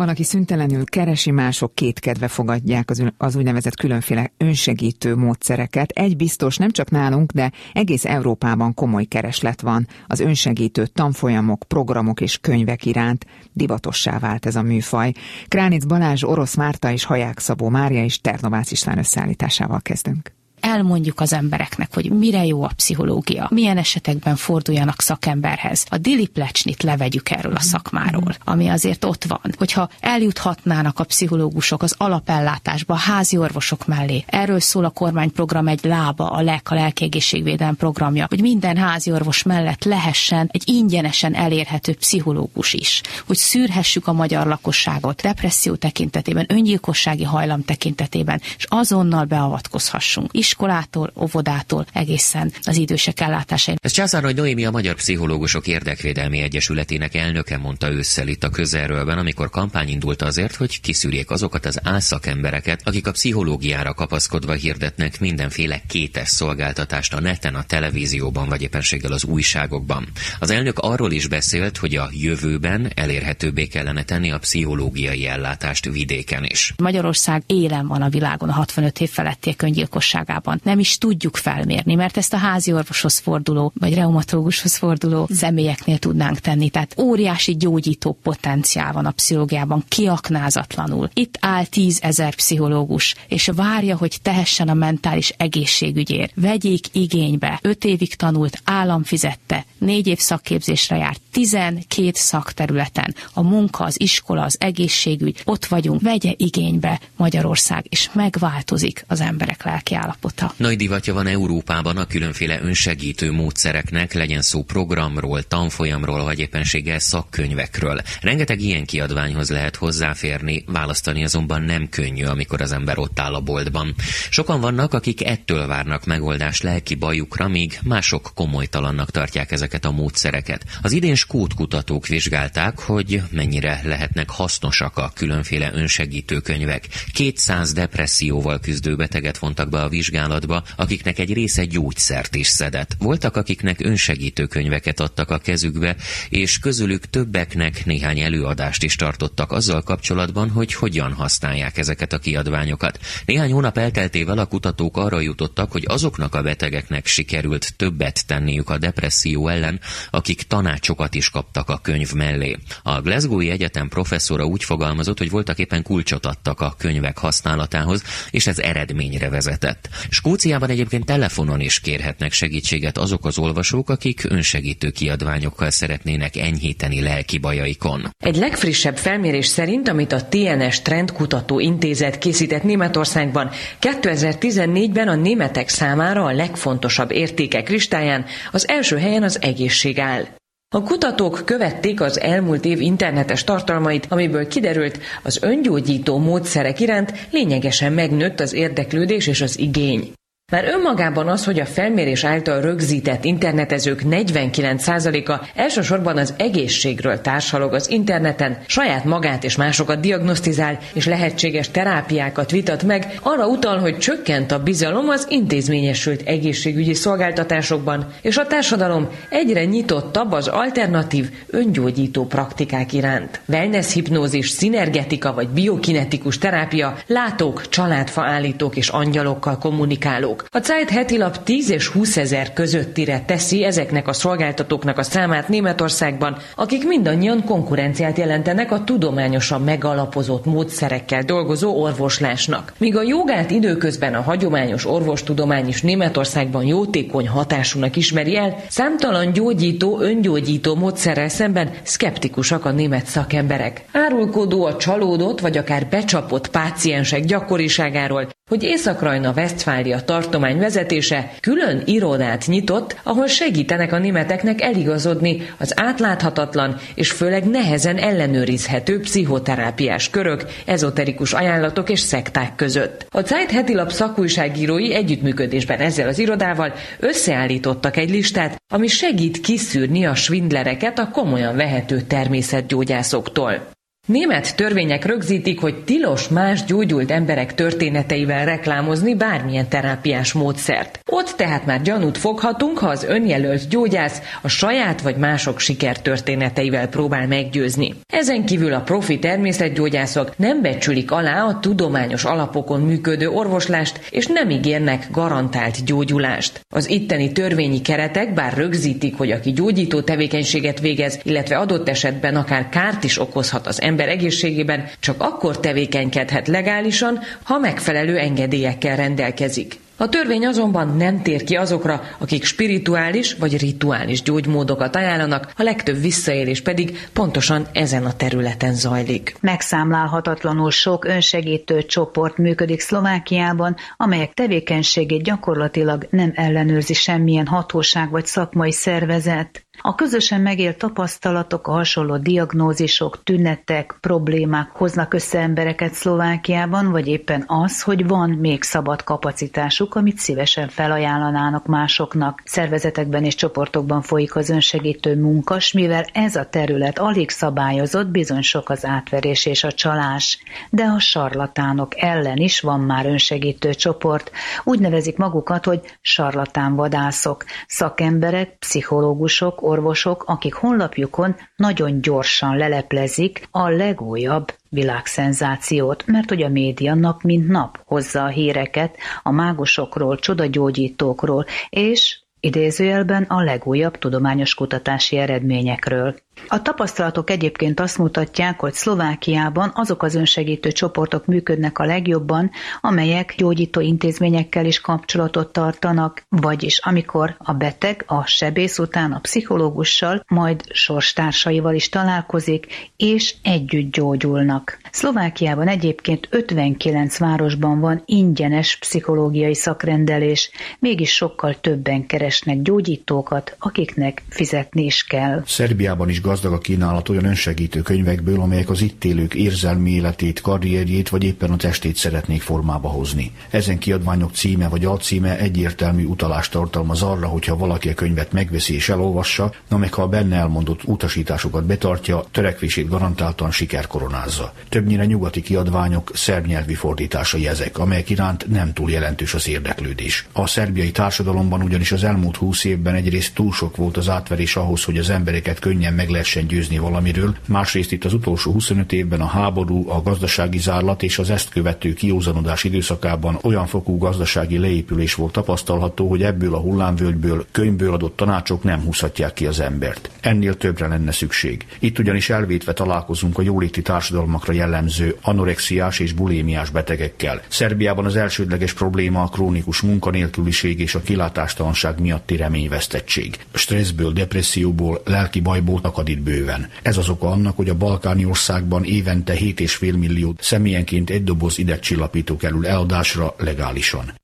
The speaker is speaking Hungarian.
Valaki szüntelenül keresi, mások kétkedve fogadják az, az úgynevezett különféle önsegítő módszereket. Egy biztos, nem csak nálunk, de egész Európában komoly kereslet van az önsegítő tanfolyamok, programok és könyvek iránt. Divatossá vált ez a műfaj. Kránic Balázs, Orosz Márta és Haják Szabó Mária és Ternovász István összeállításával kezdünk elmondjuk az embereknek, hogy mire jó a pszichológia, milyen esetekben forduljanak szakemberhez. A dili plecsnit levegyük erről a szakmáról, ami azért ott van. Hogyha eljuthatnának a pszichológusok az alapellátásba, a házi orvosok mellé, erről szól a kormányprogram egy lába, a LEK, a lelkiegészségvédelem programja, hogy minden házi orvos mellett lehessen egy ingyenesen elérhető pszichológus is, hogy szűrhessük a magyar lakosságot depresszió tekintetében, öngyilkossági hajlam tekintetében, és azonnal beavatkozhassunk. És iskolától, óvodától egészen az idősek ellátásáig. Ez Császár Noémi a Magyar Pszichológusok Érdekvédelmi Egyesületének elnöke mondta ősszel itt a közelrőlben, amikor kampány indult azért, hogy kiszűrjék azokat az álszakembereket, akik a pszichológiára kapaszkodva hirdetnek mindenféle kétes szolgáltatást a neten, a televízióban vagy éppenséggel az újságokban. Az elnök arról is beszélt, hogy a jövőben elérhetőbbé kellene tenni a pszichológiai ellátást vidéken is. Magyarország élen van a világon a 65 év felettiek öngyilkosságában Európában. Nem is tudjuk felmérni, mert ezt a házi orvoshoz forduló, vagy reumatológushoz forduló személyeknél tudnánk tenni. Tehát óriási gyógyító potenciál van a pszichológiában, kiaknázatlanul. Itt áll tízezer pszichológus, és várja, hogy tehessen a mentális egészségügyért. Vegyék igénybe. Öt évig tanult, állam fizette, négy év szakképzésre járt, tizenkét szakterületen. A munka, az iskola, az egészségügy, ott vagyunk, vegye igénybe Magyarország, és megváltozik az emberek lelki óta. Nagy divatja van Európában a különféle önsegítő módszereknek, legyen szó programról, tanfolyamról, vagy éppenséggel szakkönyvekről. Rengeteg ilyen kiadványhoz lehet hozzáférni, választani azonban nem könnyű, amikor az ember ott áll a boltban. Sokan vannak, akik ettől várnak megoldást lelki bajukra, míg mások komolytalannak tartják ezeket a módszereket. Az idén skót kutatók vizsgálták, hogy mennyire lehetnek hasznosak a különféle önsegítő könyvek. 200 depresszióval küzdő beteget vontak be a vizsgálatba, vizsgálatba, akiknek egy része gyógyszert is szedett. Voltak, akiknek önsegítő könyveket adtak a kezükbe, és közülük többeknek néhány előadást is tartottak azzal kapcsolatban, hogy hogyan használják ezeket a kiadványokat. Néhány hónap elteltével a kutatók arra jutottak, hogy azoknak a betegeknek sikerült többet tenniük a depresszió ellen, akik tanácsokat is kaptak a könyv mellé. A Glasgowi Egyetem professzora úgy fogalmazott, hogy voltak éppen kulcsot adtak a könyvek használatához, és ez eredményre vezetett. Skóciában egyébként telefonon is kérhetnek segítséget azok az olvasók, akik önsegítő kiadványokkal szeretnének enyhíteni lelki bajaikon. Egy legfrissebb felmérés szerint, amit a TNS Trendkutató Intézet készített Németországban, 2014-ben a németek számára a legfontosabb értékek listáján az első helyen az egészség áll. A kutatók követték az elmúlt év internetes tartalmait, amiből kiderült, az öngyógyító módszerek iránt lényegesen megnőtt az érdeklődés és az igény. Már önmagában az, hogy a felmérés által rögzített internetezők 49%-a elsősorban az egészségről társalog az interneten, saját magát és másokat diagnosztizál, és lehetséges terápiákat vitat meg, arra utal, hogy csökkent a bizalom az intézményesült egészségügyi szolgáltatásokban, és a társadalom egyre nyitottabb az alternatív, öngyógyító praktikák iránt. Wellness hipnózis, szinergetika vagy biokinetikus terápia, látók, családfa állítók és angyalokkal kommunikálók. A Zeit heti lap 10 és 20 ezer közöttire teszi ezeknek a szolgáltatóknak a számát Németországban, akik mindannyian konkurenciát jelentenek a tudományosan megalapozott módszerekkel dolgozó orvoslásnak. Míg a jogát időközben a hagyományos orvostudomány is Németországban jótékony hatásúnak ismeri el, számtalan gyógyító, öngyógyító módszerrel szemben szkeptikusak a német szakemberek. Árulkodó a csalódott vagy akár becsapott páciensek gyakoriságáról, hogy Észak-Rajna-Vesztfália tartomány vezetése külön irodát nyitott, ahol segítenek a németeknek eligazodni az átláthatatlan és főleg nehezen ellenőrizhető pszichoterápiás körök, ezoterikus ajánlatok és szekták között. A Zeit heti lap szakújságírói együttműködésben ezzel az irodával összeállítottak egy listát, ami segít kiszűrni a svindlereket a komolyan vehető természetgyógyászoktól. Német törvények rögzítik, hogy tilos más gyógyult emberek történeteivel reklámozni bármilyen terápiás módszert. Ott tehát már gyanút foghatunk, ha az önjelölt gyógyász a saját vagy mások sikertörténeteivel próbál meggyőzni. Ezen kívül a profi természetgyógyászok nem becsülik alá a tudományos alapokon működő orvoslást, és nem ígérnek garantált gyógyulást. Az itteni törvényi keretek bár rögzítik, hogy aki gyógyító tevékenységet végez, illetve adott esetben akár kárt is okozhat az ember egészségében, csak akkor tevékenykedhet legálisan, ha megfelelő engedélyekkel rendelkezik. A törvény azonban nem tér ki azokra, akik spirituális vagy rituális gyógymódokat ajánlanak, a legtöbb visszaélés pedig pontosan ezen a területen zajlik. Megszámlálhatatlanul sok önsegítő csoport működik Szlovákiában, amelyek tevékenységét gyakorlatilag nem ellenőrzi semmilyen hatóság vagy szakmai szervezet. A közösen megélt tapasztalatok, a hasonló diagnózisok, tünetek, problémák hoznak össze embereket Szlovákiában, vagy éppen az, hogy van még szabad kapacitásuk, amit szívesen felajánlanának másoknak. Szervezetekben és csoportokban folyik az önsegítő munkas, mivel ez a terület alig szabályozott, bizony sok az átverés és a csalás. De a sarlatánok ellen is van már önsegítő csoport. Úgy nevezik magukat, hogy sarlatánvadászok. Szakemberek, pszichológusok, orvosok, akik honlapjukon nagyon gyorsan leleplezik a legújabb világszenzációt, mert hogy a média nap mint nap hozza a híreket a mágusokról, csodagyógyítókról, és idézőjelben a legújabb tudományos kutatási eredményekről. A tapasztalatok egyébként azt mutatják, hogy Szlovákiában azok az önsegítő csoportok működnek a legjobban, amelyek gyógyító intézményekkel is kapcsolatot tartanak, vagyis amikor a beteg a sebész után a pszichológussal, majd sorstársaival is találkozik, és együtt gyógyulnak. Szlovákiában egyébként 59 városban van ingyenes pszichológiai szakrendelés, mégis sokkal többen keresnek gyógyítókat, akiknek fizetni is kell. Szerbiában is gazdag a kínálat olyan önsegítő könyvekből, amelyek az itt élők érzelmi életét, karrierjét vagy éppen a testét szeretnék formába hozni. Ezen kiadványok címe vagy alcíme egyértelmű utalást tartalmaz arra, hogyha valaki a könyvet megveszi és elolvassa, na meg ha a benne elmondott utasításokat betartja, törekvését garantáltan siker koronázza. Többnyire nyugati kiadványok szerb nyelvi fordításai ezek, amelyek iránt nem túl jelentős az érdeklődés. A szerbiai társadalomban ugyanis az elmúlt húsz évben egyrészt túl sok volt az átverés ahhoz, hogy az embereket könnyen meg lehessen győzni valamiről, másrészt itt az utolsó 25 évben a háború, a gazdasági zárlat és az ezt követő kiózanodás időszakában olyan fokú gazdasági leépülés volt tapasztalható, hogy ebből a hullámvölgyből, könyvből adott tanácsok nem húzhatják ki az embert. Ennél többre lenne szükség. Itt ugyanis elvétve találkozunk a jóléti társadalmakra jellemző anorexiás és bulémiás betegekkel. Szerbiában az elsődleges probléma a krónikus munkanélküliség és a kilátástalanság miatti reményvesztettség. Stresszből, depresszióból, lelki bajból akad itt bőven. Ez az oka annak, hogy a balkáni országban évente 7,5 millió személyenként egy doboz idegcsillapító kerül eladásra legálisan.